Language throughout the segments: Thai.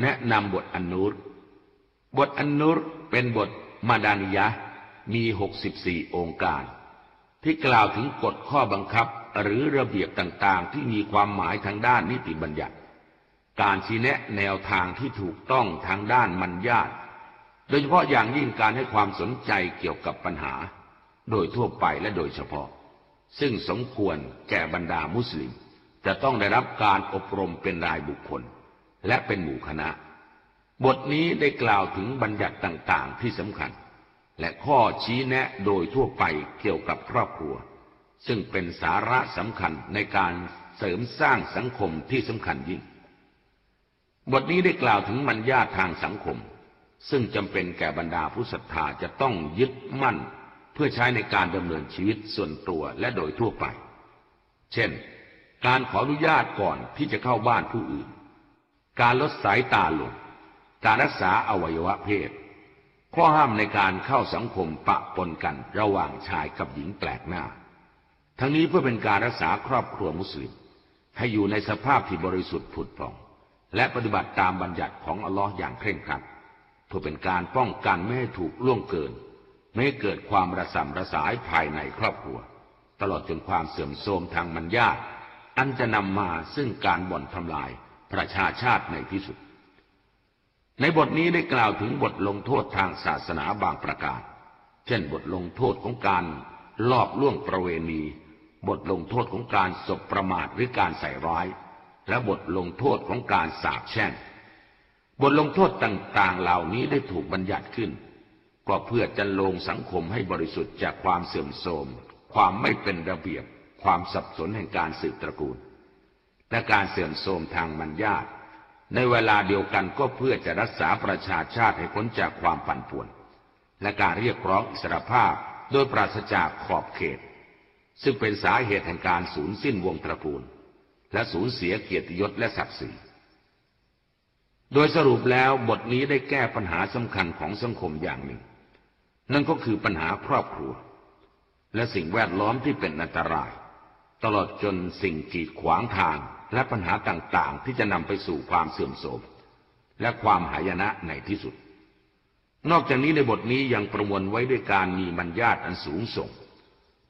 แนะนำบทอันนูร บทอันนูรเป็นบทมาดานิยะมี64องค์การ ที่กล่าวถึงกฎข้อบังคับหรือระเบียบต่างๆ ที่มีความหมายทางด้านนิติบัญญัติ การชี้แนะแนวทางที่ถูกต้องทางด้านมัญญาตโดยเฉพาะอย่างยิ่งการให้ความสนใจเกี่ยวกับปัญหา โดยทั่วไปและโดยเฉพาะ ซึ่งสมควรแก่บรรดามุสลิม จะต้องได้รับการอบรมเป็นรายบุคคล และเป็นหมู่คณะ บทนี้ได้กล่าวถึงบัญญัติต่าง ๆ ที่สำคัญ และข้อชี้แนะโดยทั่วไปเกี่ยวกับครอบครัว ซึ่งเป็นสาระสำคัญในการเสริมสร้างสังคมที่สำคัญยิ่ง บทนี้ได้กล่าวถึงมัญญาทางสังคม ซึ่งจำเป็นแก่บรรดาผู้ศรัทธาจะต้องยึดมั่น เพื่อใช้ในการดำเนินชีวิตส่วนตัวและโดยทั่วไป เช่น การขออนุญาตก่อนที่จะเข้าบ้านผู้อื่น การลดสายตาลง การรักษาอวัยวะเพศ ข้อห้ามในการเข้าสังคมปะปนกันระหว่างชายกับหญิงแปลกหน้า ทั้งนี้เพื่อเป็นการรักษาครอบครัวมุสลิม ให้อยู่ในสภาพที่บริสุทธิ์ผุดผ่อง และปฏิบัติตามบัญญัติของอัลลอฮ์อย่างเคร่งครัด เพื่อเป็นการป้องกันไม่ให้ถูกล่วงเกิน ไม่ให้เกิดความระสำระสายภายในครอบครัว ตลอดจนความเสื่อมโทรมทางมัญญาตอันจะนำมาซึ่งการบ่อนทำลาย ประชาชาติในที่สุด ในบทนี้ได้กล่าวถึงบทลงโทษทางศาสนาบางประการ เช่นบทลงโทษของการลอบล่วงประเวณี บทลงโทษของการสบประมาทหรือการใส่ร้าย และบทลงโทษของการสาบแช่ง บทลงโทษต่างๆ เหล่านี้ได้ถูกบัญญัติขึ้น ก็เพื่อจะลงสังคมให้บริสุทธิ์จากความเสื่อมโทรม ความไม่เป็นระเบียบ ความสับสนแห่งการสืบตระกูล และการเสื่อมโทรมทางมัญญาตในเวลาเดียวกันก็เพื่อจะรักษาประชาชาติให้พ้นจากความปั่นป่วน และการเรียกร้องอิสรภาพโดยปราศจากขอบเขต ซึ่งเป็นสาเหตุแห่งการสูญสิ้นวงตระกูล และสูญเสียเกียรติยศและศักดิ์ศรีโดยสรุปแล้วบทนี้ได้แก้ปัญหาสำคัญของสังคมอย่างหนึ่ง นั่นก็คือปัญหาครอบครัว และสิ่งแวดล้อมที่เป็นอันตราย ตลอดจนสิ่งกีดขวางทาง และปัญหาต่างๆ ที่จะนำไปสู่ความเสื่อมโทรมและความหายนะในที่สุด นอกจากนี้ในบทนี้ยังประมวลไว้ด้วยการมีมัญญาตอันสูงส่ง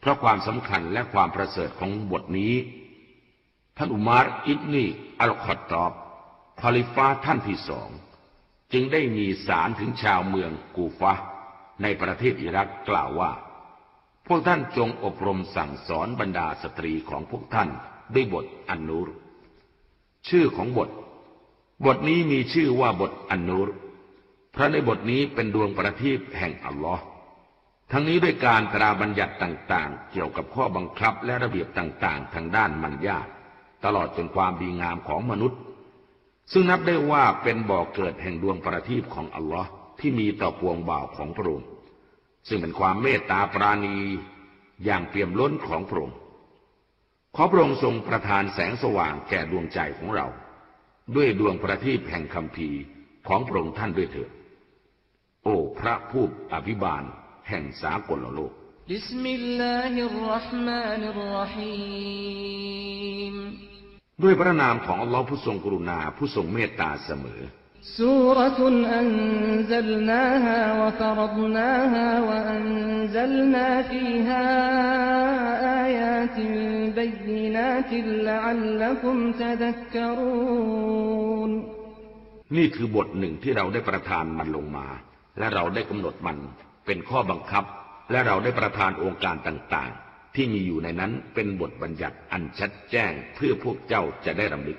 เพราะความสำคัญและความประเสริฐของบทนี้ ท่านอุมารอิบนีอัลคอตตอบคอลีฟะฮ์ท่านที่สอง จึงได้มีสารถึงชาวเมืองกูฟะในประเทศอิรักกล่าวว่า พวกท่านจงอบรมสั่งสอนบรรดาสตรีของพวกท่านด้วยบทอันนูร ชื่อของบท บทนี้มีชื่อว่าบทอันนูรเพราะในบทนี้เป็นดวงประทีปแห่งอัลลอฮ์ทั้งนี้ด้วยการตราบัญญัติต่างๆ เกี่ยวกับข้อบังคับและระเบียบต่างๆ ทางด้านมัญญาตลอดจนความดีงามของมนุษย์ ซึ่งนับได้ว่าเป็นบ่อกเกิดแห่งดวงประทีปของอัลลอฮ์ที่มีต่อปวงบ่าวของพระองค์ซึ่งเป็นความเมตตาปราณีอย่างเปี่ยมล้นของพระองค์ ขอพระองค์ทรงประทานแสงสว่างแก่ดวงใจของเรา ด้วยดวงประทีปแห่งคำพีของพระองค์ท่านด้วยเถิดโอ้พระผู้อภิบาลแห่งสากลโลกบิสมิลลาฮิรราะห์มานิรราะฮีมด้วยพระนามของอัลลอฮ์ผู้ทรงกรุณาผู้ทรงเมตตาเสมอ นี่คือบทหนึ่งที่เราได้ประทานมันลงมา และเราได้กำหนดมันเป็นข้อบังคับ และเราได้ประทานองค์การต่าง ๆ ที่มีอยู่ในนั้นเป็นบทบัญญัติอันชัดแจ้งเพื่อพวกเจ้าจะได้รำลึก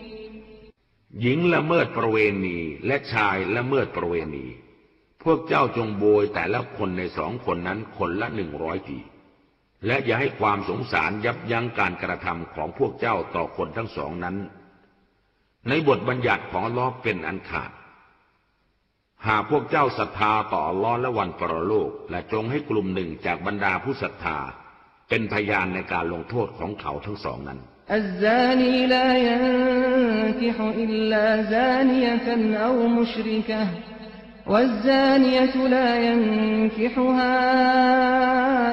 หญิงละเมิดประเวณีและชายละเมิดประเวณี พวกเจ้าจงโบยแต่ละคนในสองคนนั้นคนละหนึ่งร้อยที และอย่าให้ความสงสารยับยั้งการกระทำของพวกเจ้าต่อคนทั้งสองนั้น ในบทบัญญัติของลอเป็นอันขาด หากพวกเจ้าศรัทธาต่อลอและวันปรโลก และจงให้กลุ่มหนึ่งจากบรรดาผู้ศรัทธา เป็นพยานในการลงโทษของเขาทั้งสองนั้น الزاني لا ينكح إلا زانية أو مشركة والزانية لا ينكحها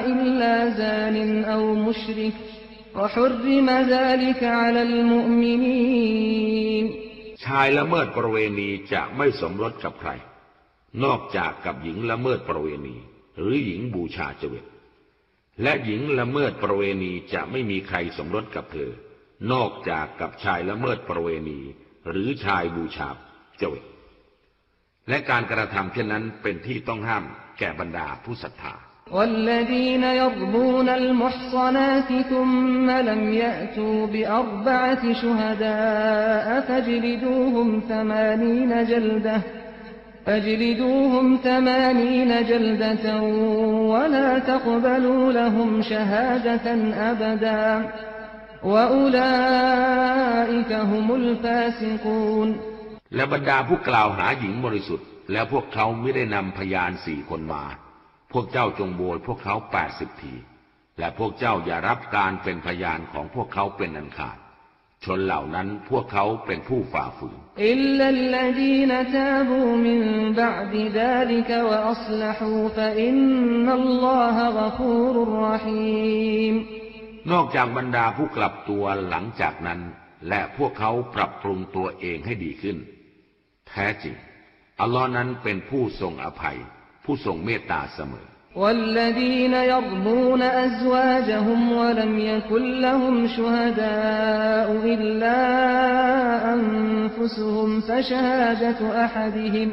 إلا زان أو مشرك وحرم ذلك على المؤمنين ชายละเมิดประเวณีจะไม่สมรสกับใคร นอกจากกับหญิงละเมิดประเวณี หรือหญิงบูชาเจวิตและหญิงละเมิดประเวณีจะไม่มีใครสมรสกับเธอ นอกจากกับชายละเมิดประเวณี หรือชายบูชาเจวิตและการกระทำเช่นนั้นเป็นที่ต้องห้ามแก่บรรดาผู้ศรัทธา والذين يرمون المحصنات ثم لم يأتوا بأربعة شهداء فاجلدوهم ثمانين جلدة فاجلدوهم ثمانين جلدة ولا تقبلوا لهم شهادة أبدا وأولئك هم الفاسقون และบรรดาผู้กล่าวหาหญิงบริสุทธิ์ แล้วพวกเขาไม่ได้นำพยานสี่คนมา พวกเจ้าจงโบยพวกเขาแปดสิบที และพวกเจ้าอย่ารับการเป็นพยานของพวกเขาเป็นอันขาดชนเหล่านั้นพวกเขาเป็นผู้ฝ่าฝืนอิ นอกจากบรรดาผู้กลับตัวหลังจากนั้น และพวกเขาปรับปรุงตัวเองให้ดีขึ้น แท้จริง อัลลอฮ์นั้นเป็นผู้ทรงอภัย ผู้ทรงเมตตาเสมอ والذين يرمون أزواجهم ولم يكن لهم شهداء إلا أنفسهم فشهادة أحدهم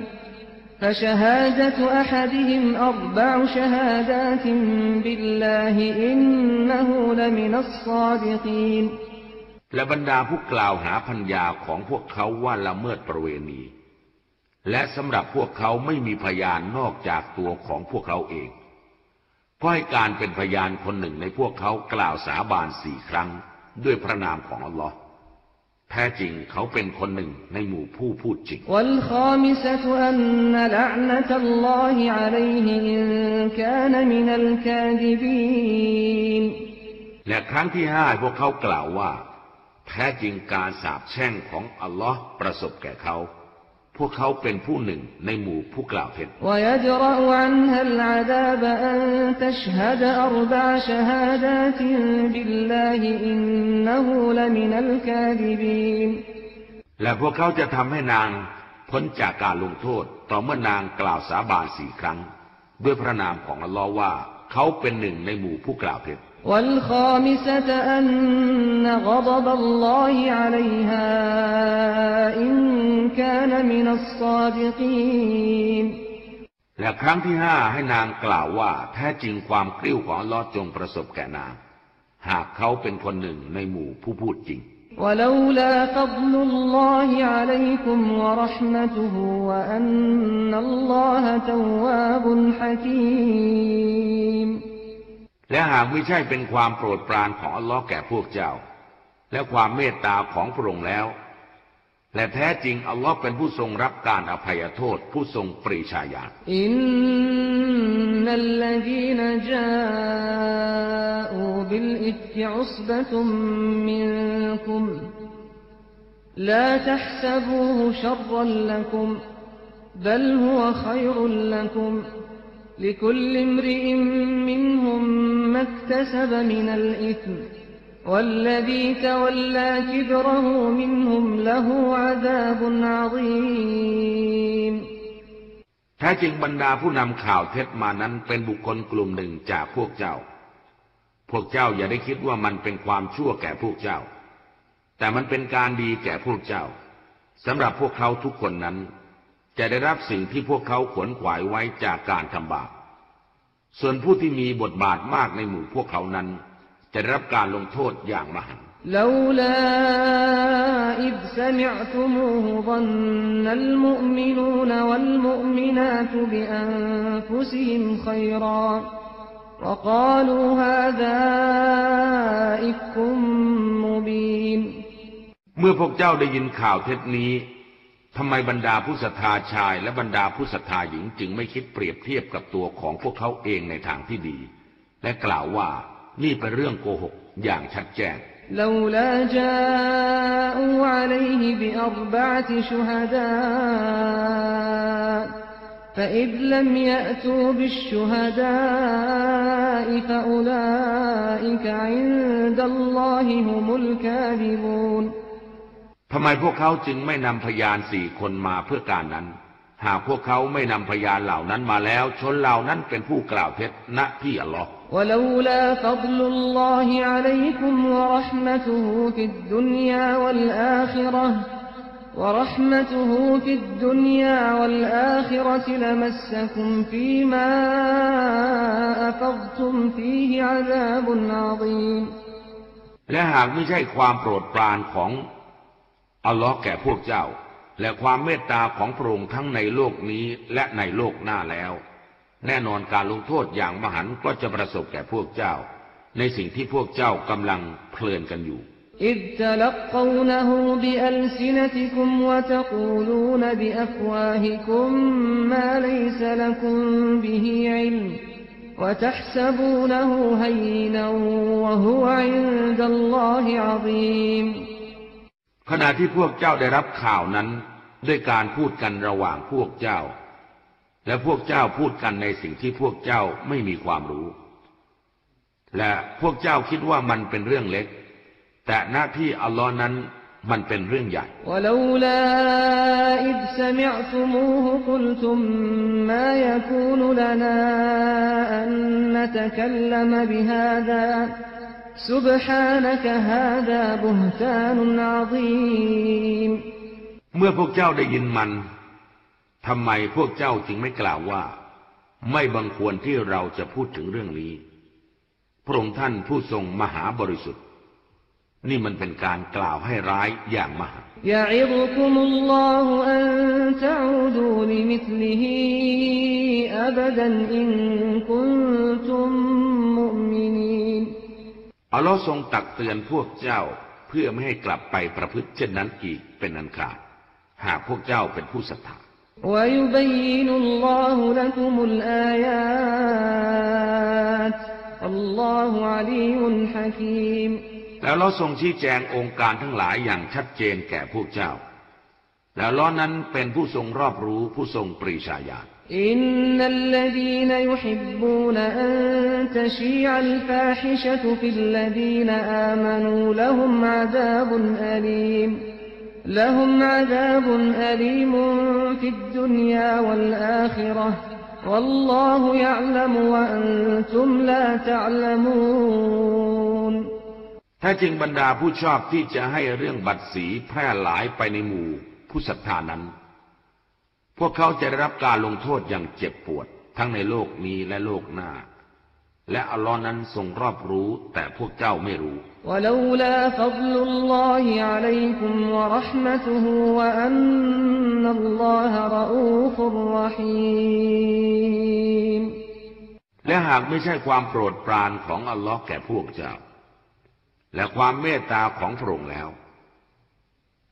فشهادة أحدهم أربع شهادات بالله إنه لمن الصادقين และบรรดาผู้กล่าวหาพัญญาของพวกเขาว่าละเมิดประเวณี และสำหรับพวกเขาไม่มีพยานนอกจากตัวของพวกเขาเองก็ให้การเป็นพยานคนหนึ่งในพวกเขากล่าวสาบานสี่ครั้ง ด้วยพระนามของอัลลอฮ์ แท้จริงเขาเป็นคนหนึ่งในหมู่ผู้พูดจริง และครั้งที่ห้าพวกเขากล่าวว่า แท้จริงการสาบแช่งของอัลลอฮ์ประสบแก่เขา พวกเขาเป็นผู้หนึ่งในหมู่ผู้กล่าวเท็จและพวกเขาจะทำให้นางพ้นจากการลงโทษ ต่อเมื่อนางกล่าวสาบานสี่ครั้ง ด้วยพระนามของอัลลอฮ์ว่า เขาเป็นหนึ่งในหมู่ผู้กล่าวเท็จ والخامسة أن غضب الله عليها إن كان من الصادقين และครั้งที่ห้าให้นางกล่าวว่า แท้จริงความกริ้วของอัลลอฮ์จงประสบแก่นาง หากเขาเป็นคนหนึ่งในหมู่ผู้พูดจริง ولولا فضل الله عليكم ورحمته وأن الله تواب حكيم และหากไม่ใช่เป็นความโปรดปรานของอัลลอฮ์แก่พวกเจ้า และความเมตตาของพระองค์แล้ว และแท้จริงอัลลอฮ์เป็นผู้ทรงรับการอภัยโทษ ผู้ทรงปรีชาญาณ إن الذين جاءوا بالإفك عصبة منكم لا تحسبوه شرا لكم بل هو خير لكم لكل امرئ منهم ما اكتسب من الإثم والذي تولى كبره منهم له عذاب عظيم แท้จริงบรรดาผู้นำข่าวเท็จมานั้นเป็นบุคคลกลุ่มหนึ่งจากพวกเจ้า พวกเจ้าอย่าได้คิดว่ามันเป็นความชั่วแก่พวกเจ้า แต่มันเป็นการดีแก่พวกเจ้าสำหรับพวกเขาทุกคนนั้น จะได้รับสิ่งที่พวกเขาขวนขวายไว้จากการทำบาป ส่วนผู้ที่มีบทบาทมากในหมู่พวกเขานั้น จะได้รับการลงโทษอย่างมหันต์ لولا إذ سمعتموه ظن المؤمنون والمؤمنات بأنفسهم خيرا وقالوا هذا إفك مبين เมื่อพวกเจ้าได้ยินข่าวเท็จนี้ ทำไมบรรดาผู้ศรัทธาชาย และบรรดาผู้ศรัทธาหญิงจึงไม่คิดเปรียบเทียบกับตัวของพวกเขาเองในทางที่ดี และกล่าวว่านี่เป็นเรื่องโกหกอย่างชัดแจ้ง لولا جاءوا عليه بأربعة شهداء فإذ لم يأتوا بالشهداء فأولئك عند الله هم الكاذبون ทำไมพวกเขาจึงไม่นำพยานสี่คนมาเพื่อการนั้น หากพวกเขาไม่นำพยานเหล่านั้นมาแล้ว ชนเหล่านั้นเป็นผู้กล่าวเท็จณที่อัลลอฮ์ ولولا فضل الله عليكم ورحمته في الدنيا والآخرة ورحمته في الدنيا والآخرة لمسكم فيما أفضتم فيه عذاب عظيم และหากไม่ใช่ความโปรดปรานของ อัลลอฮ์แก่พวกเจ้า และความเมตตาของพระองค์ทั้งในโลกนี้และในโลกหน้าแล้ว แน่นอนการลงโทษอย่างมหันต์ก็จะประสบแก่พวกเจ้า ในสิ่งที่พวกเจ้ากำลังเพลินกันอยู่ إذ تلقونه بألسنتكم وتقولون بأفواهكم ما ليس لكم به علم وتحسبونه هينا وهو عند الله عظيم ขณะที่พวกเจ้าได้รับข่าวนั้น ด้วยการพูดกันระหว่างพวกเจ้า และพวกเจ้าพูดกันในสิ่งที่พวกเจ้าไม่มีความรู้ และพวกเจ้าคิดว่ามันเป็นเรื่องเล็ก แต่หน้าที่อัลลอฮ์นั้นมันเป็นเรื่องใหญ่ ولولا إذ سمعتموه قلتم ما يكون لنا أن نتكلم بهذا سبحانك هذا بهتان عظيم เมื่อพวกเจ้าได้ยินมันทำไมพวกเจ้าจึงไม่กล่าวว่า ไม่บังควรที่เราจะพูดถึงเรื่องนี้ พระองค์ท่านผู้ทรงมหาบริสุทธิ์ นี่มันเป็นการกล่าวให้ร้ายอย่างมหา يعظكم الله أن تعودوا لمثله أبدا إن كنتم مؤمنين อัลลอฮ์ทรงตักเตือนพวกเจ้าเพื่อไม่ให้กลับไปประพฤติเช่นนั้นอีกเป็นอันขาด หากพวกเจ้าเป็นผู้ศรัทธาแล้วเราทรงชี้แจงองค์การทั้งหลายอย่างชัดเจนแก่พวกเจ้า แล้วล้อนั้นเป็นผู้ทรงรอบรู้ผู้ทรงปรีชาญาณ إن الذين يحبون أن تشيع الفاحشة في الذين آمنوا لهم عذاب أليم لهم عذاب أليم في الدنيا والآخرة والله يعلم وأنتم لا تعلمون แท้จริงบรรดาผู้ชอบที่จะให้เรื่องบัตรสีแพร่หลายไปในหมู่ผู้ศรัทธานั้น พวกเขาจะได้รับการลงโทษอย่างเจ็บปวด ทั้งในโลกนี้และโลกหน้า และอัลลอฮ์นั้นทรงรอบรู้แต่พวกเจ้าไม่รู้ และหากไม่ใช่ความโปรดปรานของอัลลอฮ์แก่พวกเจ้า และความเมตตาของพระองค์แล้ว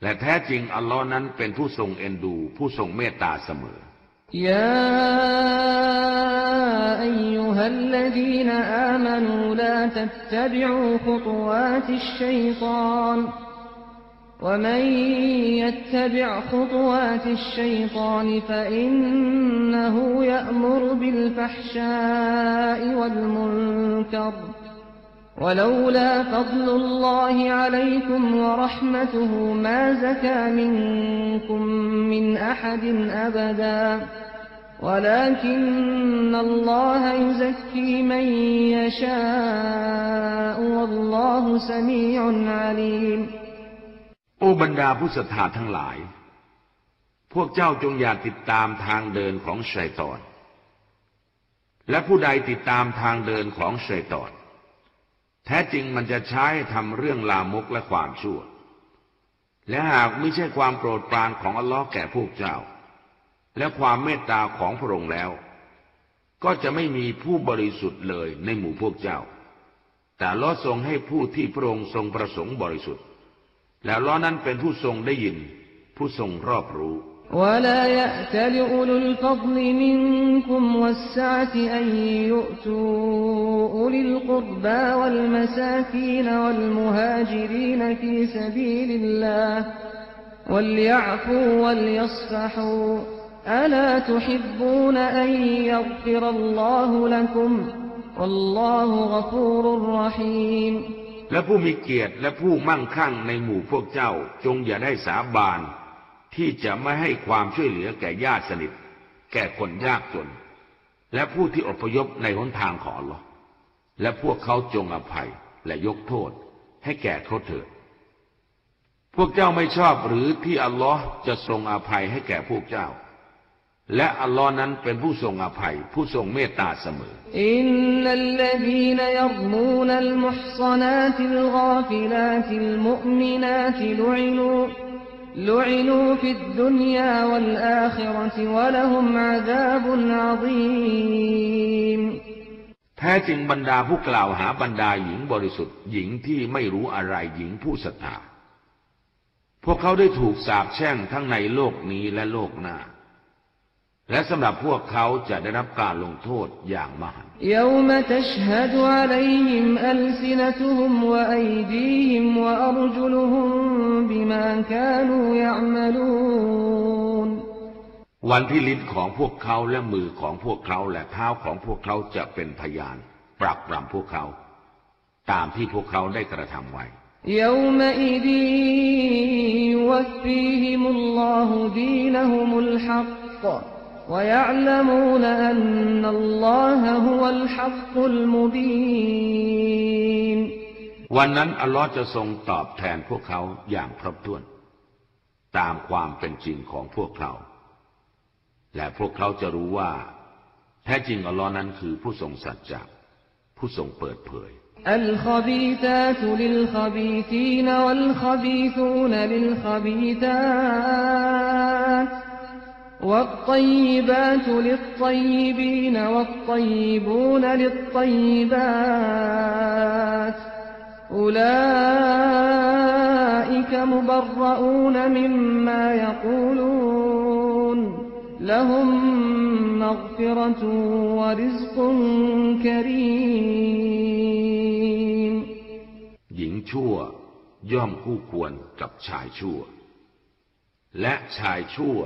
และแท้จริงอัลลอฮ์นั้นเป็นผู้ทรงเอ็นดู ผู้ทรงเมตตาเสมอ يا أيها الذين آمنوا لا تتبعوا خطوات الشيطان ومن يتبع خطوات الشيطان فإنه يأمر بالفحشاء والمنكر ولولا فضل الله عليكم ورحمته ما زكى منكم من أحد أبدا ولكن الله يزكي من يشاء والله سميع عليم โอ้บรรดาผู้ศรัทธาทั้งหลาย พวกเจ้าจงอย่าติดตามทางเดินของชัยตอน และผู้ใดติดตามทางเดินของชัยตอน แท้จริงมันจะใช้ทำเรื่องลามกและความชั่ว และหากไม่ใช่ความโปรดปรานของอัลลอฮ์แก่พวกเจ้า และความเมตตาของพระองค์แล้ว ก็จะไม่มีผู้บริสุทธิ์เลยในหมู่พวกเจ้า แต่ลอทรงให้ผู้ที่พระองค์ทรงประสงค์บริสุทธิ์ แล้วล้อนั้นเป็นผู้ทรงได้ยิน ผู้ทรงรอบรู้ ولا يأتل أولو الفضل منكم والسعة أن يؤتوا أولي القربى والمساكين والمهاجرين في سبيل الله وليعفوا وليصفحوا ألا تحبون أن يغفر الله لكم والله غفور رحيم และผู้มีเกียรติและผู้มั่งคั่งในหมู่พวกเจ้าจงอย่าได้สาบาน ที่จะไม่ให้ความช่วยเหลือแก่ญาติสนิทแก่คนยากจน และผู้ที่อพยพในหนทางของเราและพวกเขาจงอภัยและยกโทษให้แก่เขาเถิดพวกเจ้าไม่ชอบหรือที่อัลลอฮ์จะทรงอภัยให้แก่พวกเจ้า และอัลลอฮ์นั้นเป็นผู้ทรงอภัย ผู้ทรงเมตตาเสมอإن الذين يرمون المحصنات الغافلات المؤمنات لعنوا في الدنيا والآخرة ولهم عذاب عظيم แท้จริงบรรดาผู้กล่าวหาบรรดาหญิงบริสุทธิ์หญิงที่ไม่รู้อะไรหญิงผู้ศรัทธา พวกเขาได้ถูกสาปแช่งทั้งในโลกนี้และโลกหน้า และสำหรับพวกเขาจะได้รับการลงโทษอย่างมหันต์ يوم تشهد عليهم ألسنتهم وأيديهم وأرجلهم بما كانوا يعملون วันที่ลิ้นของพวกเขาและมือของพวกเขาและเท้าของพวกเขาจะเป็นพยาน ปรับปรำพวกเขา ตามที่พวกเขาได้กระทำไว้ يومئذ يوفيهم الله دينهم الحق ويعلمون أن الله هو الحق المبين วันนั้นอัลลอฮ์จะทรงตอบแทนพวกเขาอย่างครบถ้วน ตามความเป็นจริงของพวกเขา และพวกเขาจะรู้ว่า แท้จริงอัลลอฮ์นั้นคือผู้ทรงสัจจะผู้ทรงเปิดเผย الخبيثات للخبيثين والخبيثون للخبيثات والطيبات للطيبين والطيبون للطيبات أولئك مبرؤون مما يقولون لهم مغفرة ورزق كريم หญิงชั่วย่อมคู่ควรกับชายชั่ว และชายชั่ว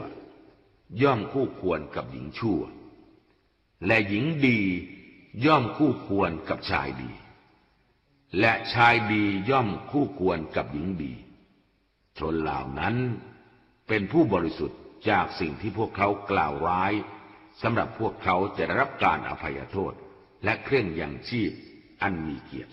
ย่อมคู่ควรกับหญิงชั่ว และหญิงดีย่อมคู่ควรกับชายดี และชายดีย่อมคู่ควรกับหญิงดี ชนเหล่านั้นเป็นผู้บริสุทธิ์จากสิ่งที่พวกเขากล่าวร้ายสำหรับพวกเขาจะได้รับการอภัยโทษ และเครื่องยังชีพอันมีเกียรติ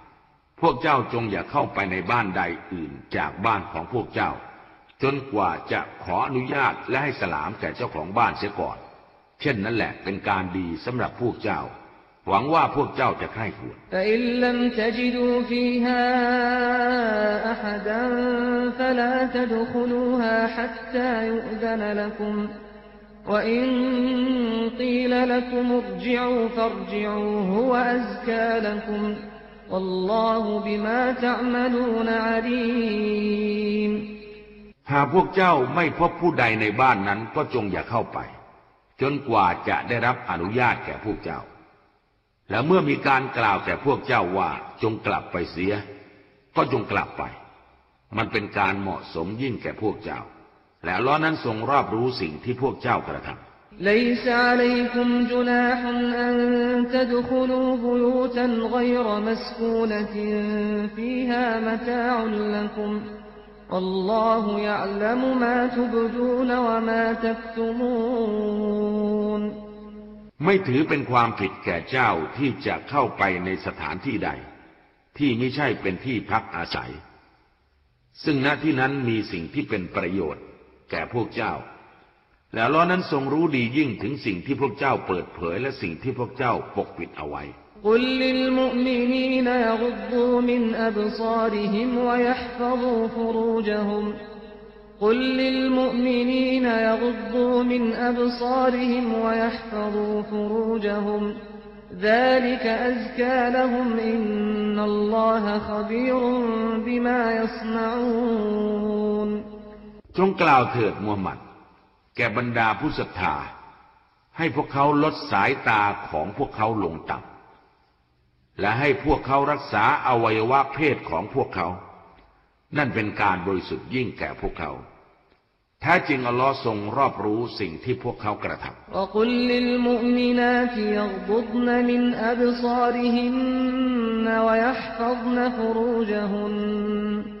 พวกเจ้าจงอย่าเข้าไปในบ้านใดอื่นจากบ้านของพวกเจ้า จนกว่าจะขออนุญาตและให้สลามแก่เจ้าของบ้านเสียก่อน เช่นนั้นแหละเป็นการดีสำหรับพวกเจ้า หวังว่าพวกเจ้าจะใคร่ควร فإن لم تجدوا فيها أحدا فلا تدخلوها حتى يؤذن لكم وإن قيل لكم ارجعوا فارجعوا هو أزكى لكم หากพวกเจ้าไม่พบผู้ใดในบ้านนั้นก็จงอย่าเข้าไป จนกว่าจะได้รับอนุญาตแก่พวกเจ้า และเมื่อมีการกล่าวแก่พวกเจ้าว่าจงกลับไปเสีย ก็จงกลับไป มันเป็นการเหมาะสมยิ่งแก่พวกเจ้า และล้อนั้นทรงรอบรู้สิ่งที่พวกเจ้ากระทำ ليس عليكم جناح أن تدخلوا بيوتا غير مسكونة فيها متاع لكم والله يعلم ما تبدون وما تكتمون ไม่ถือเป็นความผิดแก่เจ้าที่จะเข้าไปในสถานที่ใด ที่ไม่ใช่เป็นที่พักอาศัย ซึ่งณที่นั้นมีสิ่งที่เป็นประโยชน์ แก่พวกเจ้า และอัลลอฮ์นั้นทรงรู้ดียิ่งถึงสิ่งที่พวกเจ้าเปิดเผยและสิ่งที่พวกเจ้าปกปิดเอาไว้ قل للمؤمنين يغضوا من أبصارهم ويحفظوا فروجهم قل للمؤمنين يغضوا من أبصارهم ويحفظوا فروجهم ذلك أزكى لهم إن الله خبير بما يصنعون จงกล่าวเถิดมูฮัมหมัด แ แก่บรรดาผู้ศรัทธา ให้พวกเขาลดสายตาของพวกเขาลงต่ำและให้พวกเขารักษาอวัยวะเพศของพวกเขา นั่นเป็นการบริสุทธิ์ยิ่งแก่พวกเขาแท้จริงอัลลอฮ์ทรงรอบรู้สิ่งที่พวกเขากระทำและลลิลมุมินาตยักบุดนมินอับซาริหินวยัหฟัดนฟรูจหุน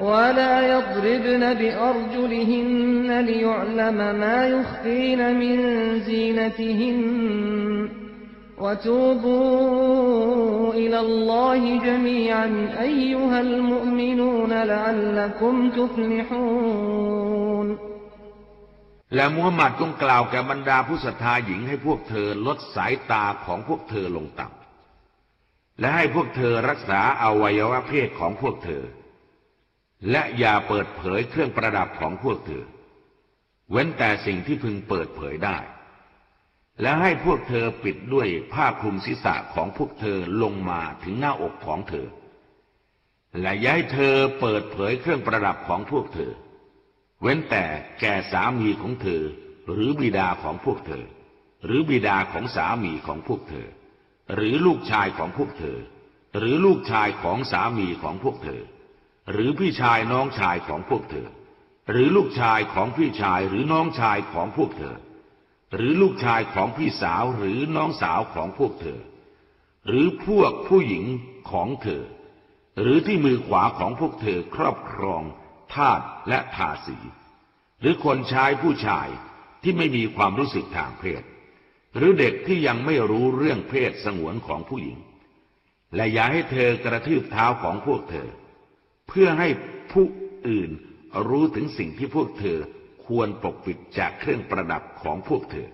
ولا يضربن بأرجلهن ليعلم ما يخفين من زينتهن وتوبوا إلى الله جميعا أيها المؤمنون لعلكم تفلحون และมูฮัมหมัดจงกล่าวแก่บรรดาผู้ศรัทธาหญิงให้พวกเธอลดสายตาของพวกเธอลงต่ำและให้พวกเธอรักษาอวัยวะเพศของพวกเธอ และอย่าเปิดเผยเครื่องประดับของพวกเธอ เว้นแต่สิ่งที่พึงเปิดเผยได้ และให้พวกเธอปิดด้วยผ้าคลุมศีรษะของพวกเธอลงมาถึงหน้าอกของเธอ และย่าให้เธอเปิดเผยเครื่องประดับของพวกเธอ เว้นแต่แก่สามีของเธอ หรือบิดาของพวกเธอ หรือบิดาของสามีของพวกเธอ หรือลูกชายของพวกเธอ หรือลูกชายของสามีของพวกเธอ หรือพี่ชายน้องชายของพวกเธอ หรือลูกชายของพี่ชายหรือน้องชายของพวกเธอ หรือลูกชายของพี่สาวหรือน้องสาวของพวกเธอ หรือพวกผู้หญิงของเธอ หรือที่มือขวาของพวกเธอครอบครองทาสและทาสี หรือคนใช้ผู้ชายที่ไม่มีความรู้สึกทางเพศ หรือเด็กที่ยังไม่รู้เรื่องเพศสงวนของผู้หญิง และอย่าให้เธอกระทืบเท้าของพวกเธอ เพื่อให้ผู้อื่นรู้ถึงสิ่งที่พวกเธอควรปกปิดจากเครื่องประดับของพวกเธอ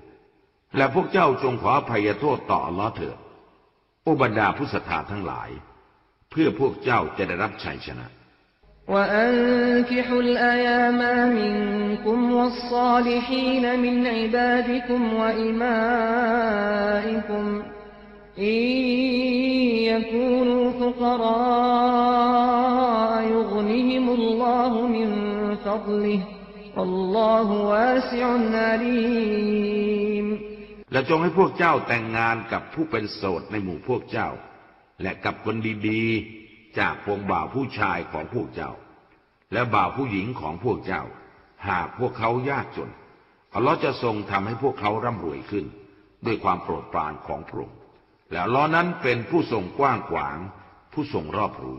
และพวกเจ้าจงขออภัยโทษต่ออัลลอฮ์เถิดโอบรรดาผู้ศรัทธาทั้งหลาย เพื่อพวกเจ้าจะได้รับชัยชนะ وأنكحوا الأيام منكم والصالحين من عبادكم وإمائكم إن يكونوا فقراء يغنهم الله من فضله والله واسع عليم และจงให้พวกเจ้าแต่งงานกับผู้เป็นโสดในหมู่พวกเจ้า และกับคนดีๆ จากพวงบ่าวผู้ชายของพวกเจ้า และบ่าวผู้หญิงของพวกเจ้า หากพวกเขายากจนอัลลอฮ์จะทรงทำให้พวกเขาร่ำรวยขึ้น ด้วยความโปรดปรานของพระองค์และอัลลอฮ์นั้นเป็นผู้ทรงกว้างขวาง ผู้ทรงรอบรู้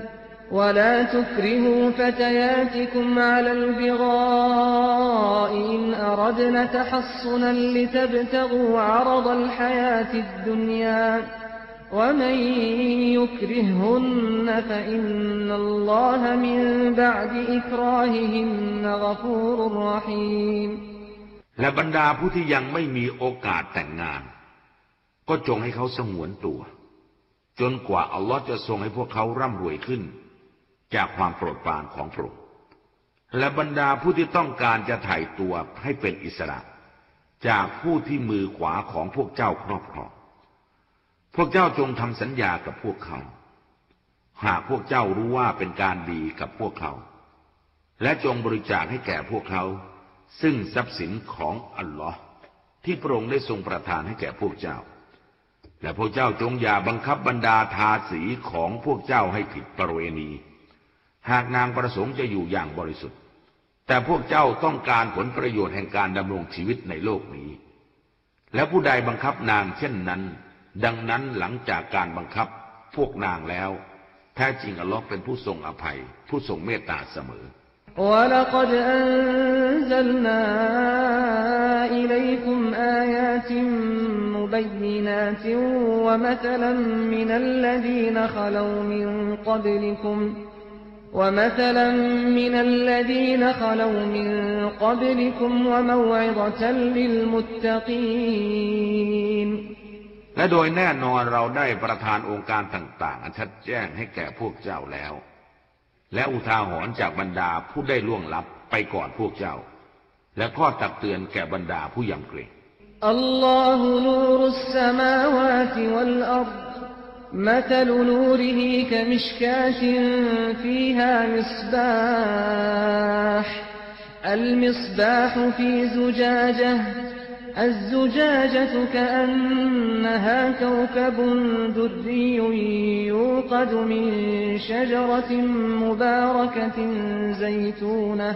ولا تكرهوا فتياتكم على البغاء إن أردنا تحصنا لتبتغوا عرض الحياة الدنيا ومن يكرههن فإن الله من بعد إكراههن غفور رحيم และบรรดาผู้ที่ยังไม่มีโอกาสแต่งงาน ก็จงให้เขาสงวนตัว จนกว่าอัลลอฮ์จะทรงให้พวกเขาร่ำรวยขึ้น จากความโปรดปรานของพระองค์และบรรดาผู้ที่ต้องการจะไถ่ตัวให้เป็นอิสระ จากผู้ที่มือขวาของพวกเจ้าครอบครองพวกเจ้าจงทำสัญญากับพวกเขา หากพวกเจ้ารู้ว่าเป็นการดีกับพวกเขา และจงบริจาคให้แก่พวกเขา ซึ่งทรัพย์สินของอัลลอฮ์ที่พระองค์ได้ทรงประทานให้แก่พวกเจ้า และพวกเจ้าจงอย่าบังคับบรรดาทาสีของพวกเจ้าให้ผิดประเวณี หากนางประสงค์จะอยู่อย่างบริสุทธิ์ แต่พวกเจ้าต้องการผลประโยชน์แห่งการดำรงชีวิตในโลกนี้ และผู้ใดบังคับนางเช่นนั้น ดังนั้นหลังจากการบังคับพวกนางแล้ว แท้จริงอัลลอฮ์เป็นผู้ทรงอภัย ผู้ทรงเมตตาเสมอ ولقد أنزلنا إليكم آيات مبينات ومثلا من الذين خلوا من قبلكم ومثلا من الذين خلوا من قبلكم وموعظة للمتقين และโดยแน่นอนเราได้ประทานองค์การต่าง ๆ อันชัดแจ้งให้แก่พวกเจ้าแล้ว และอุทาหรณ์จากบรรดาผู้ได้ล่วงลับไปก่อนพวกเจ้า และข้อตักเตือนแก่บรรดาผู้ยำเกรง الله نور السماوات والأرض ด مثل نوره كمشكاة فيها مصباح المصباح في زجاجة الزجاجة كأنها كوكب دري يوقد من شجرة مباركة زيتونة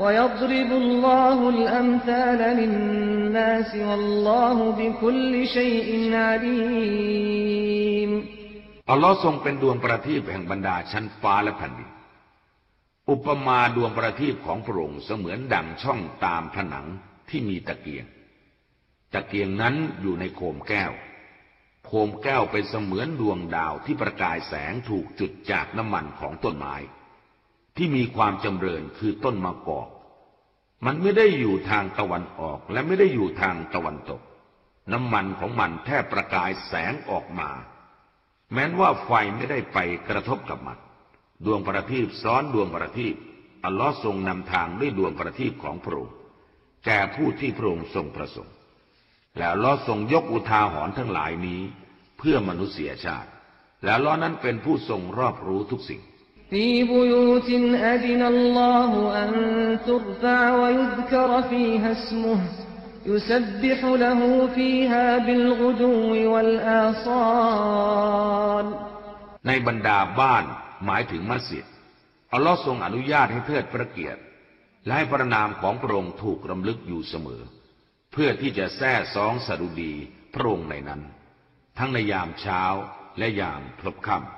ويضرب الله الأمثال للناس والله بكل شيء عليم อัลลอฮ์ทรงเป็นดวงประทีปแห่งบรรดาชั้นฟ้าและแผ่นดิน อุปมาดวงประทีปของพระองค์เสมือนดั่งช่องตามผนังที่มีตะเกียง ตะเกียงนั้นอยู่ในโคมแก้ว โคมแก้วเป็นเสมือนดวงดาวที่ประกายแสงถูกจุดจากน้ำมันของต้นไม้ ที่มีความจำเริญคือต้นมะกอก มันไม่ได้อยู่ทางตะวันออกและไม่ได้อยู่ทางตะวันตก น้ำมันของมันแทบประกายแสงออกมา แม้นว่าไฟไม่ได้ไปกระทบกับมัน ดวงประทีปซ้อนดวงประทีปอัลลอฮ์ทรงนำทางด้วยดวงประทีปของพระองค์แก่ผู้ที่พระองค์ทรงประสงค์ แล้วลอทรงยกอุทาหรณ์ทั้งหลายนี้ เพื่อมนุษยชาติ แล้วลอนั้นเป็นผู้ทรงรอบรู้ทุกสิ่ง في بيوت أذن الله أن ترفع ويذكر فيها اسمه يسبح له فيها بالغدو والآصال ในบรรดาบ้านหมายถึงมัสยิดอัลลอฮ์ทรงอนุญาตให้เทิดพระเกียรติ และให้พระนามของพระองค์ถูกรำลึกอยู่เสมอ เพื่อที่จะแท้ซองสดุดีพระองค์ในนั้น ทั้งในยามเช้าและยามพลบค่ำ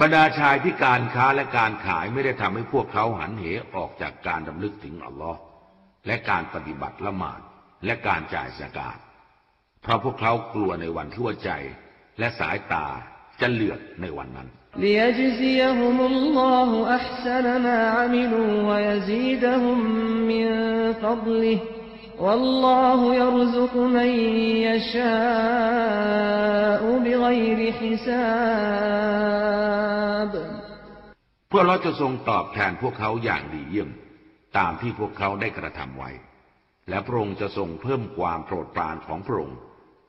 บรรดาชายที่การค้าและการขายไม่ได้ทำให้พวกเขาหันเหออกจากการดำลึกถึงอัลลอฮ์และการปฏิบัติละหมาดและการจ่ายสกาดเพราะพวกเขากลัวในวันทั่วใจ และสายตาจะเลือกในวันนั้นเ الله أحسن ما عملوا ويزيدهم من فضله والله يرزق من يشاء بغير حساب เพื่อเราจะทรงตอบแทนพวกเขาอย่างดีเยี่ยม ตามที่พวกเขาได้กระทำไว้ และพระองค์จะทรงเพิ่มความโปรดปรานของพระองค์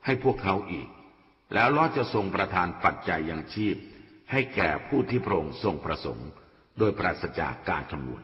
ให้พวกเขาอีก แล้วเราจะทรงประทานปัจจัยยังชีพ ให้แก่ผู้ที่พระองค์ทรงประสงค์ โดยปราศจากการคำนวณ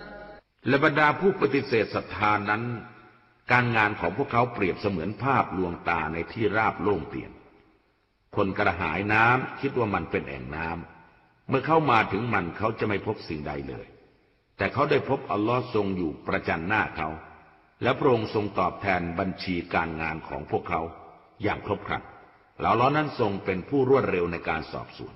และบรรดาผู้ปฏิเสธศรัทธานั้น การงานของพวกเขาเปรียบเสมือนภาพลวงตาในที่ราบโล่งเปลี่ยน คนกระหายน้ำคิดว่ามันเป็นแอ่งน้ำเมื่อเข้ามาถึงมันเขาจะไม่พบสิ่งใดเลย แต่เขาได้พบอัลลอฮ์ทรงอยู่ประจันหน้าเขา และพระองค์ทรงตอบแทนบัญชีการงานของพวกเขาอย่างครบครันแล้วล้อนั้นทรงเป็นผู้รวดเร็วในการสอบสวน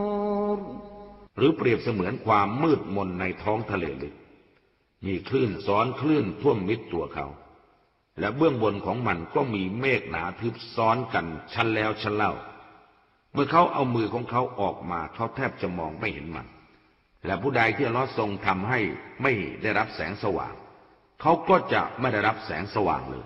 ห รือเปรียบเสมือนความมืดมนในท้องทะเลลึก มีคลื่นซ้อนคลื่นท่วมมิดตัวเขา และเบื้องบนของมันก็มีเมฆหนาทึบซ้อนกันชั้นแล้วชั้นเล่า เมื่อเขาเอามือของเขาออกมาเขาแทบจะมองไม่เห็นมัน และผู้ใดที่ลอทรงทำให้ไม่ได้รับแสงสว่าง เขาก็จะไม่ได้รับแสงสว่างเลย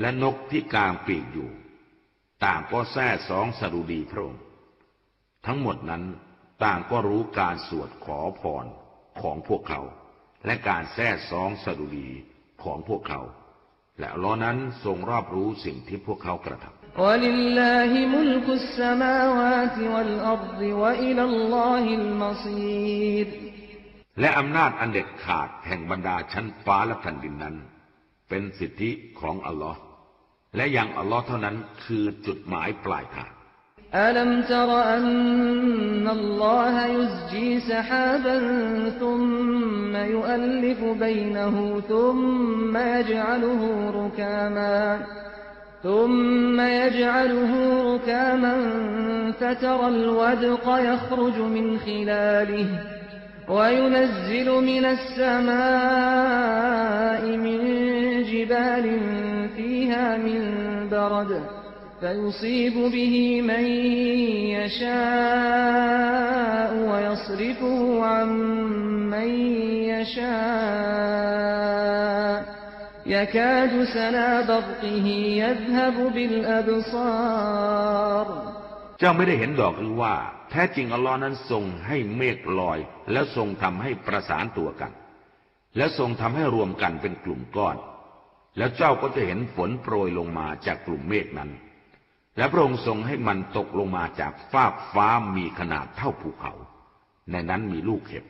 และนกที่กลางปีกอยู่ ต่างก็แท้สองสรุดีพระองค์ทั้งหมดนั้นต่างก็รู้การสวดขอพรของพวกเขา และการแท้สองสรุดีของพวกเขา และล้อนั้นทรงรอบรู้สิ่งที่พวกเขากระทำและอำนาจอันเด็ดขาดแห่งบรรดาชั้นฟ้าและแผ่นดินนั้น เป็นสิทธิของอัลลอฮ์ และยังอัลลอฮ์เท่านั้นคือจุดหมายปลายทาง ألم تر أن الله يزجي سحابا ثم يؤلف بينه ثم يجعله ركاما ثم يجعله ركاما فترى الودق يخرج من خلاله وينزل من السماء من جبال فيها من برد فيصيب به من يشاء ويصرفه عن من يشاء يكاد سنا برقه يذهب بالأبصار เจ้าไม่ได้เห็นดอกหรือว่า แท้จริงอัลลอฮ์นั้นทรงให้เมฆลอย และทรงทำให้ประสานตัวกัน และทรงทำให้รวมกันเป็นกลุ่มก้อน แล้วเจ้าก็จะเห็นฝนโปรยลงมาจากกลุ่มเมฆนั้น และพระองค์ทรงให้มันตกลงมาจากฟากฟ้ามีขนาดเท่าภูเขา ในนั้นมีลูกเห็บ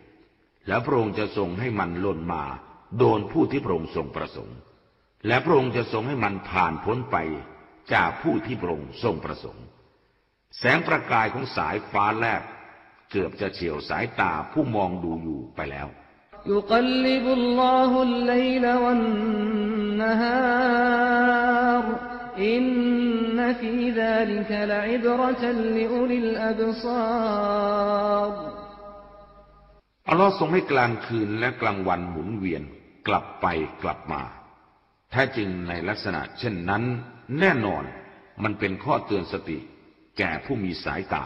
แล้วพระองค์จะทรงให้มันหล่นมาโดนผู้ที่พระองค์ทรงประสงค์ และพระองค์จะทรงให้มันผ่านพ้นไปจากผู้ที่พระองค์ทรงประสงค์ แสงประกายของสายฟ้าแลบเกือบจะเฉียวสายตาผู้มองดูอยู่ไปแล้ว يقلب الله الليل والنهار النهار إن في ذلك لعبرة لأولي الأبصار อัลลอฮ์ทรงให้กลางคืนและกลางวันหมุนเวียนกลับไปกลับมา แท้จริงในลักษณะเช่นนั้น แน่นอนมันเป็นข้อเตือนสติ แก่ผู้มีสายตา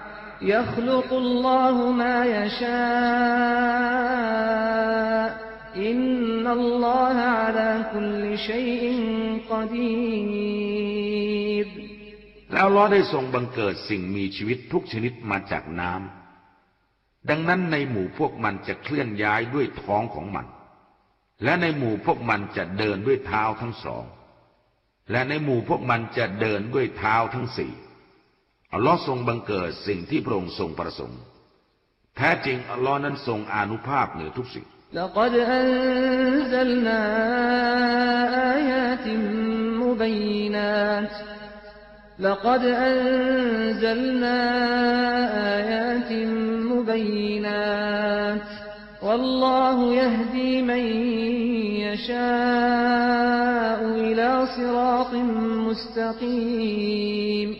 يخلق الله ما يشاء إن الله على كل شيء قدير แล้วอัลลอฮ์ได้ทรงบังเกิดสิ่งมีชีวิตทุกชนิดมาจากน้ำ ดังนั้นในหมู่พวกมันจะเคลื่อนย้ายด้วยท้องของมัน และในหมู่พวกมันจะเดินด้วยเท้าทั้งสอง และในหมู่พวกมันจะเดินด้วยเท้าทั้งสี่ อัลลอฮ์ทรงบังเกิดสิ่งที่พระองค์ทรงประสงค์ แท้จริงอัลลอฮ์นั้นทรงอานุภาพเหนือทุกสิ่ง لقد أنزلنا آيات مبينات لقد أنزلنا آيات مبينات والله يهدي من يشاء إلى صراط مستقيم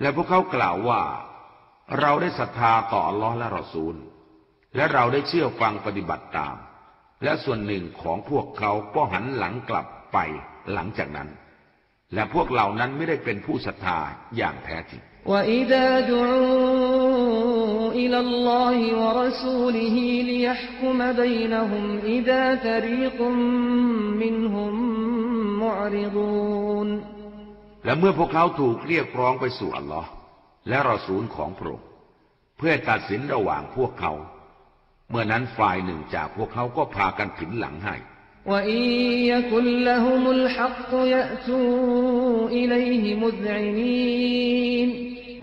และพวกเขากล่าวว่า เราได้ศรัทธาต่ออัลลอฮ์และรอซูล และเราได้เชื่อฟังปฏิบัติตาม และส่วนหนึ่งของพวกเขาก็หันหลังกลับไปหลังจากนั้น และพวกเหล่านั้นไม่ได้เป็นผู้ศรัทธาอย่างแท้จริง وإذا دعوا إلى الله ورسوله ليحكم بينهم إذا فريق منهم معرضون และเมื่อพวกเขาถูกเรียกร้องไปสู่อัลลอฮ์และเราสูญของพระองค์เพื่อตัดสินระหว่างพวกเขา เมื่อนั้นฝ่ายหนึ่งจากพวกเขาก็พากันผินหลังให้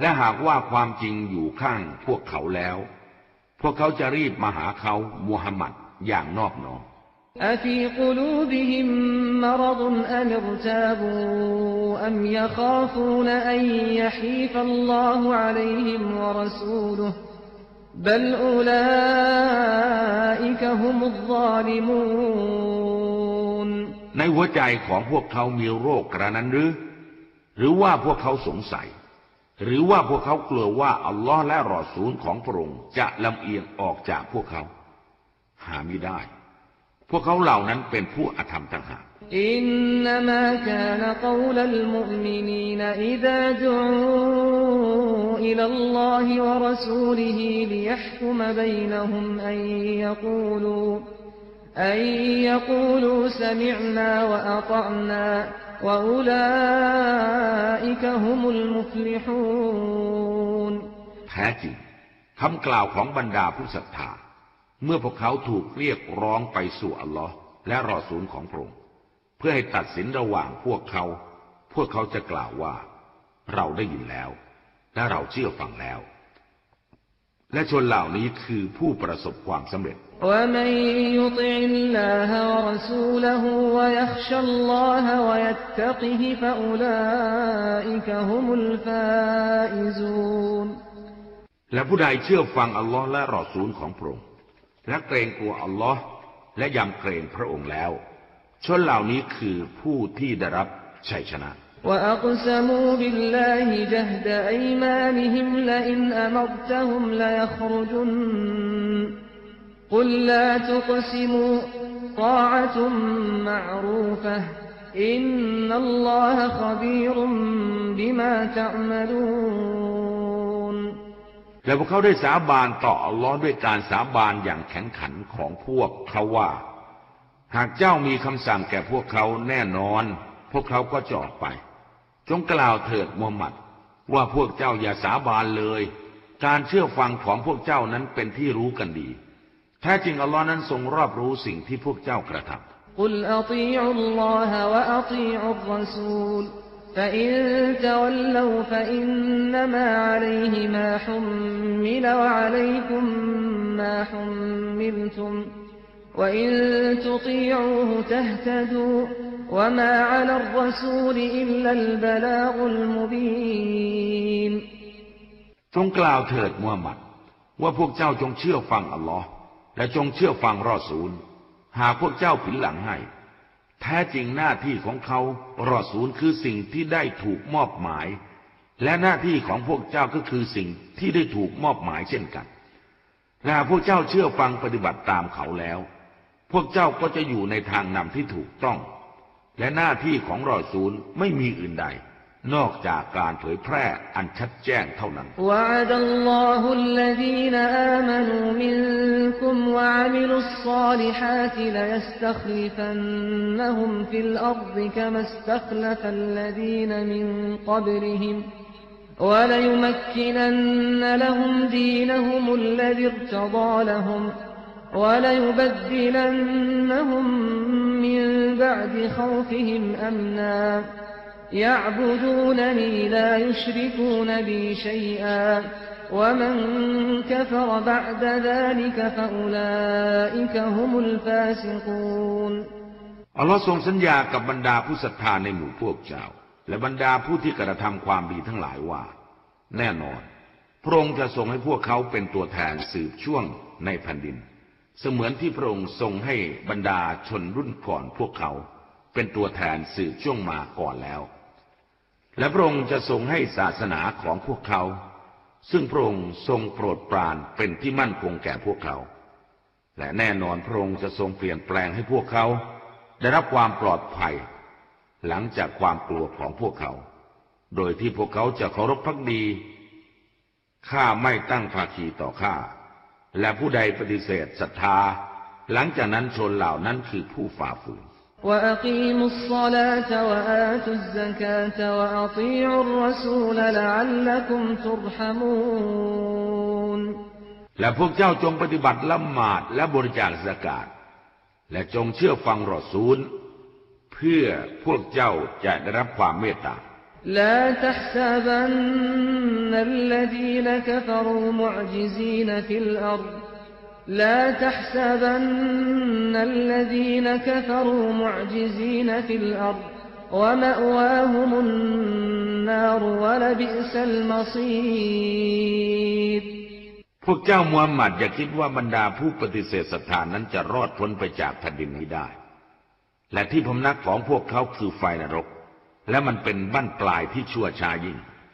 และหากว่าความจริงอยู่ข้างพวกเขาแล้ว พวกเขาจะรีบมาหาเขามูฮัมหมัดอย่างนอบน้อม أفي قلوبهم مرض أم ارتابوا أم يخافون أن يحيف الله عليهم ورسوله بل أولئك هم الظالمون ในหัวใจของพวกเขามีโรคกระนั้นหรือ หรือว่าพวกเขาสงสัย หรือว่าพวกเขากลัวว่าอัลลอฮ์และรอซูลของพระองค์จะลำเอียงออกจากพวกเขา หาไม่ได้ พวกเขาเหล่านั้นเป็นผู้อธรรมต่างหากอินนามะกานกาลัลมุมินีนอิดาดูอิลัลลอฮิวะรสูลิฮิลิยห์คุมบัยนะฮุมอันยกูลูอันยกูลูสมิอ์นาวะอัตะนาวะอุลาอิกะฮุมุลมุฟลิฮูนแท้จริงคำกล่าวของบรรดาผู้ศรัทธา เมื่อพวกเขาถูกเรียกร้องไปสู่อัลลอฮ์และรอซูลของพระองค์เพื่อให้ตัดสินระหว่างพวกเขา พวกเขาจะกล่าวว่า เราได้ยินแล้ว และเราเชื่อฟังแล้ว และชนเหล่านี้คือผู้ประสบความสำเร็จ ومن يطع الله ورسوله ويخشى الله ويتقه فأولئك هم الفائزون และผู้ใดเชื่อฟังอัลลอฮ์และรอซูลของพระองค์ และเกรงกลัวอัลลอฮ์และยำเกรงพระองค์แล้ว ชนเหล่านี้คือผู้ที่ได้รับชัยชนะ وأقسموا بالله جهد أيمانهم لئن أمرتهم ليخرجن قل لا تقسموا طاعة معروفة إن الله خبير بما تعملون และพวกเขาได้สาบานต่ออัลลอฮ์ด้วยการสาบานอย่างแข็งขันของพวกเขาว่า หากเจ้ามีคำสั่งแก่พวกเขาแน่นอน พวกเขาก็จออกไป จงกล่าวเถิดมูฮัมหมัด ว่าพวกเจ้าอย่าสาบานเลย การเชื่อฟังของพวกเจ้านั้นเป็นที่รู้กันดีแท้จริงอัลลอฮ์นั้นทรงรอบรู้สิ่งที่พวกเจ้ากระทำ قل أطيعوا الله وأطيعوا الرسول فإن تولوا فإنما عليه ما حمل وعليكم ما حملتم وإن تطيعوه تهتدوا وما على الرسول إلا البلاغ المبين จงกล่าวเถิดมูฮัมหมัด ว่าพวกเจ้าจงเชื่อฟังอัลลอฮ์และจงเชื่อฟังรอซูล หากพวกเจ้าผินหลังให้ แท้จริงหน้าที่ของเขารอศูนย์คือสิ่งที่ได้ถูกมอบหมาย และหน้าที่ของพวกเจ้าก็คือสิ่งที่ได้ถูกมอบหมายเช่นกันหากพวกเจ้าเชื่อฟังปฏิบัติตามเขาแล้ว พวกเจ้าก็จะอยู่ในทางนำที่ถูกต้อง และหน้าที่ของรอศูนย์ไม่มีอื่นใด นอกจากการเผยแพร่อันชัดแจ้งเท่านั้น وعد الله الذين آمنوا منكم وعملوا الصالحات ليستخلفنهم في الأرض كما استخلف الذين من قبلهم وليمكنن لهم دينهم الذي ارتضى لهم وليبدلنهم من بعد خوفهم أمنا يعبدونني لا يشركون بي شيئا ومن كفر بعد ذلك فأولئك هم الفاسقون อัลลอฮ์ทรงสัญญากับบรรดาผู้ศรัทธาในหมู่พวกเจ้า และบรรดาผู้ที่กระทำความดีทั้งหลายว่า แน่นอน พระองค์จะทรงให้พวกเขาเป็นตัวแทนสืบช่วงในแผ่นดิน เสมือนที่พระองค์ทรงให้บรรดาชนรุ่นก่อนพวกเขา เป็นตัวแทนสืบช่วงมาก่อนแล้ว และพระองค์จะทรงให้ศาสนาของพวกเขา ซึ่งพระองค์ทรงโปรดปรานเป็นที่มั่นคงแก่พวกเขา และแน่นอนพระองค์จะทรงเปลี่ยนแปลงให้พวกเขา ได้รับความปลอดภัย หลังจากความกลัวของพวกเขา โดยที่พวกเขาจะเคารพพักดีข้าไม่ตั้งภาคีต่อข้าและผู้ใดปฏิเสธศรัทธา หลังจากนั้นชนเหล่านั้นคือผู้ฝ่าฝืน وأقيموا الصلاة وآتوا الزكاة وأطيعوا الرسول لعلكم ترحمون และพวกเจ้าจงปฏิบัติละหมาดและบริจาคสกาดและจงเชื่อฟังรอซูล เพื่อพวกเจ้าจะได้รับความเมตตา لا تحسبن الذين كفروا معجزين في الأرض لا تحسبن الذين كفروا معجزين في الأرض ومأواهم النار ولبئس المصير พวกเจ้ามูฮัมหมัดอย่าคิดว่าบรรดาผู้ปฏิเสธศรัทธานั้นจะรอดพ้นไปจากแผ่นดินนี้ได้ และที่พำนักของพวกเขาคือไฟนรก และมันเป็นบั้นปลายที่ชั่วช้ายิ่ง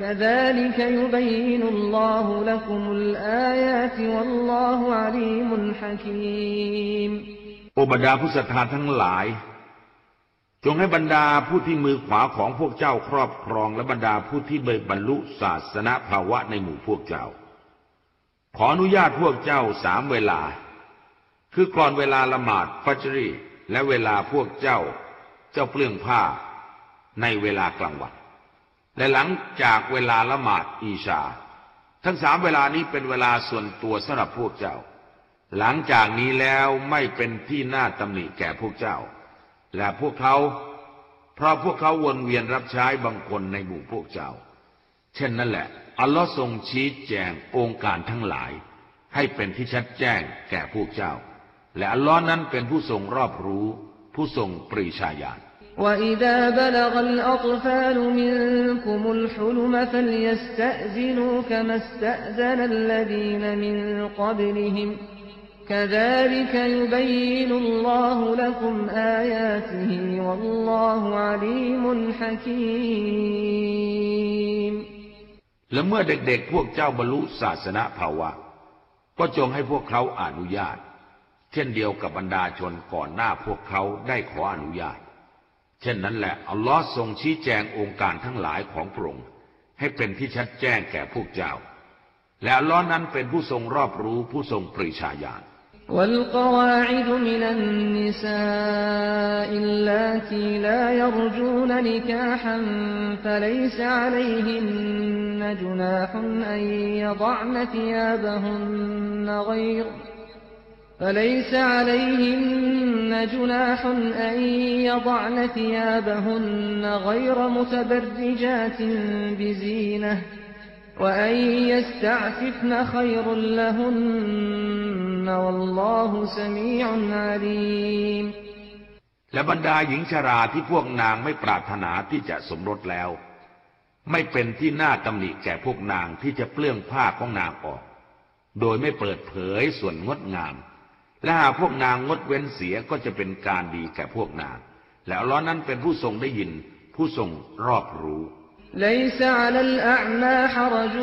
كذلك يبين الله لكم الآيات والله عليم حكيم โอบรรดาผู้ศรัทธาทั้งหลาย จงให้บรรดาผู้ที่มือขวาของพวกเจ้าครอบครอง และบรรดาผู้ที่เบิกบรรลุศาสนภาวะในหมู่พวกเจ้า ขออนุญาตพวกเจ้าสามเวลา คือก่อนเวลาละหมาดฟัจรี และเวลาพวกเจ้าเจ้าเปลื้องผ้า ในเวลากลางวัน และหลังจากเวลาละหมาดอีชา ทั้งสามเวลานี้เป็นเวลาส่วนตัวสำหรับพวกเจ้า หลังจากนี้แล้วไม่เป็นที่น่าตำหนิแก่พวกเจ้า และพวกเขาเพราะพวกเขาวนเวียนรับใช้บางคนในหมู่พวกเจ้า เช่นนั้นแหละ อัลลอฮ์ทรงชี้แจงองค์การทั้งหลาย ให้เป็นที่ชัดแจ้งแก่พวกเจ้า และอัลลอฮ์นั้นเป็นผู้ทรงรอบรู้ ผู้ทรงปรีชาญาณ وإذا بلغ الأطفال منكم الحلم فليستأذنوا كما استأذن الذين من قبلهم كذلك يبين الله لكم آياته والله عليم حكيم และเมื่อเด็กๆ พวกเจ้าบรรลุศาสนาภาวะ ก็จงให้พวกเขาอนุญาต เช่นเดียวกับบรรดาชนก่อนหน้าพวกเขาได้ขออนุญาต เช่นนั้นแหละ อัลลอฮ์ทรงชี้แจงองค์การทั้งหลายของพระองค์ให้เป็นที่ชัดแจ้งแก่พวกเจ้า และอัลลอฮ์นั้นเป็นผู้ทรงรอบรู้ผู้ทรงปรีชาญาณ والقواعد من النساء اللاتي لا يرجون نكاحا فليس عليهن جناح أن يضعن ثيابهن غير فليس عليهن جناح أن يضعن ثيابهن غير متبرجات بزينة وأن يستعففن خير لهن والله سميع عليم และบรรดาหญิงชราที่พวกนางไม่ปรารถนาที่จะสมรสแล้ว ไม่เป็นที่น่าตำหนิแก่พวกนางที่จะเปลื้องผ้าของนางออก โดยไม่เปิดเผยส่วนงดงาม และหากพวกนางงดเว้นเสียก็จะเป็นการดีแก่พวกนาง แล้วอัลล้อนั้นเป็นผู้ทรงได้ยิน ผู้ทรงรอบรู้ ليس على الأعمى حرج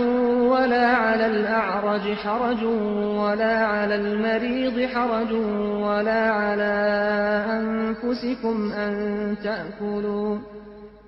ولا على الأعرج حرج ولا على المريض حرج ولا على أنفسكم أن تأكلوا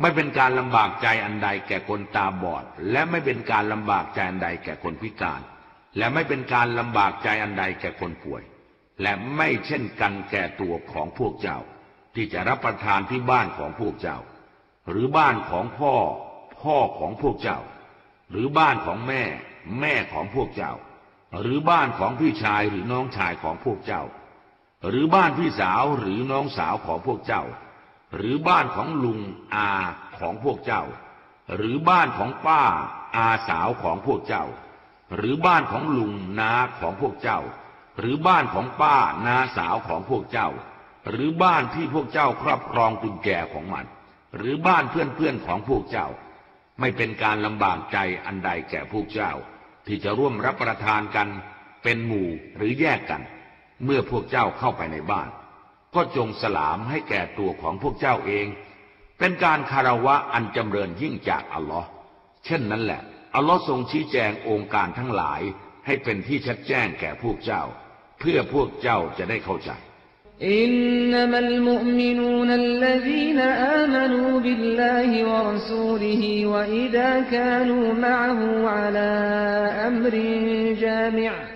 ไม่เป็นการลำบากใจอันใดแก่คนตาบอด และไม่เป็นการลำบากใจอันใดแก่คนพิการ และไม่เป็นการลำบากใจอันใดแก่คนป่วย และไม่เช่นกันแก่ตัวของพวกเจ้า ที่จะรับประทานที่บ้านของพวกเจ้า หรือบ้านของพ่อ พ่อของพวกเจ้า หรือบ้านของแม่ แม่ของพวกเจ้า หรือบ้านของพี่ชายหรือน้องชายของพวกเจ้า หรือบ้านพี่สาวหรือน้องสาวของพวกเจ้า หรือบ้านของลุงอาของพวกเจ้า หรือบ้านของป้า อาสาวของพวกเจ้า หรือบ้านของลุงนาของพวกเจ้า หรือบ้านของป้านาสาวของพวกเจ้า หรือบ้านที่พวกเจ้าครอบครองกุญแจของมัน หรือบ้านเพื่อนๆของพวกเจ้า ไม่เป็นการลำบากใจอันใดแก่พวกเจ้า ที่จะร่วมรับประทานกัน เป็นหมู่หรือแยกกัน เมื่อพวกเจ้าเข้าไปในบ้าน ก็จงสลามให้แก่ตัวของพวกเจ้าเอง เป็นการคารวะอันจำเริญยิ่งจากอัลลอฮ์เช่นนั้นแหละ อัลลอฮ์ทรงชี้แจงองค์การทั้งหลายให้เป็นที่ชัดแจ้งแก่พวกเจ้า เพื่อพวกเจ้าจะได้เข้าใจอินนัมัลมุมินูนัลลซีนอามานูบิลลาฮิวะรอซูลิฮิวะอิดะกานูมะฮูอะลาอัมรินจามิอ์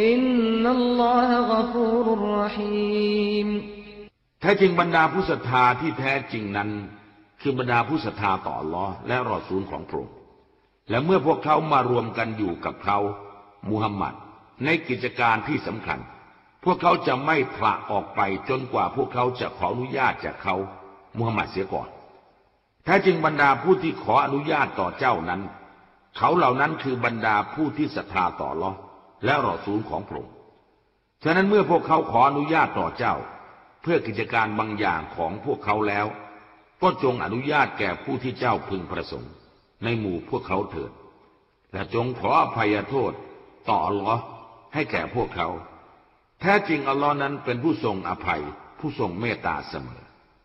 อินนัลลอฮะกฟูรุรรหีมแท้จริงบรรดาผู้ศรัทธาที่แท้จริงนั้น คือบรรดาผู้ศรัทธาต่อลอและรอดซูลของพระองค์และเมื่อพวกเขามารวมกันอยู่กับเขามุฮัมมัดในกิจการที่สำคัญ พวกเขาจะไม่พละออกไปจนกว่าพวกเขาจะขออนุญาตจากเขามุฮัมมัดเสียก่อนแท้จริงบรรดาผู้ที่ขออนุญาตต่อเจ้านั้น เขาเหล่านั้นคือบรรดาผู้ที่ศรัทธาต่อลอ และรอซูลของพระองค์ฉะนั้นเมื่อพวกเขาขออนุญาตต่อเจ้า เพื่อกิจการบางอย่างของพวกเขาแล้ว ก็จงอนุญาตแก่ผู้ที่เจ้าพึงประสงค์ ในหมู่พวกเขาเถิด และจงขออภัยโทษต่ออัลลอฮ์ให้แก่พวกเขา แท้จริงอัลลอฮ์นั้นเป็นผู้ทรงอภัยผู้ทรงเมตตาเสมอ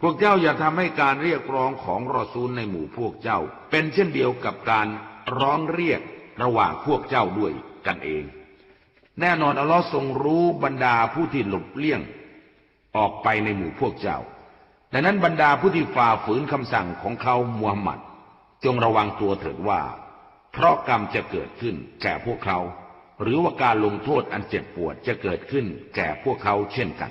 พวกเจ้าอย่าทำให้การเรียกร้องของรอซูลในหมู่พวกเจ้า เป็นเช่นเดียวกับการร้องเรียกระหว่างพวกเจ้าด้วยกันเอง แน่นอนอัลลอฮ์ทรงรู้บรรดาผู้ที่หลบเลี่ยง ออกไปในหมู่พวกเจ้าดังนั้นบรรดาผู้ที่ฝ่าฝืนคำสั่งของเขามูฮัมหมัด จงระวังตัวเถิดว่า เพราะกรรมจะเกิดขึ้นแก่พวกเขา หรือว่าการลงโทษอันเจ็บปวดจะเกิดขึ้นแก่พวกเขาเช่นกัน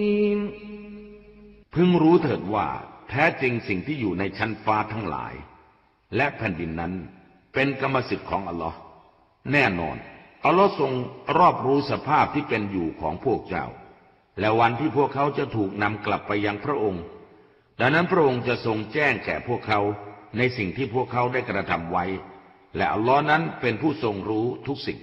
พึงรู้เถิดว่าแท้จริงสิ่งที่อยู่ในชั้นฟ้าทั้งหลาย และแผ่นดินนั้นเป็นกรรมสิทธิ์ของอัลลอฮ์แน่นอน อัลลอฮ์ทรงรอบรู้สภาพที่เป็นอยู่ของพวกเจ้า และวันที่พวกเขาจะถูกนำกลับไปยังพระองค์ ดังนั้นพระองค์จะทรงแจ้งแก่พวกเขาในสิ่งที่พวกเขาได้กระทำไว้ และอัลลอฮ์นั้นเป็นผู้ทรงรู้ทุกสิ่ง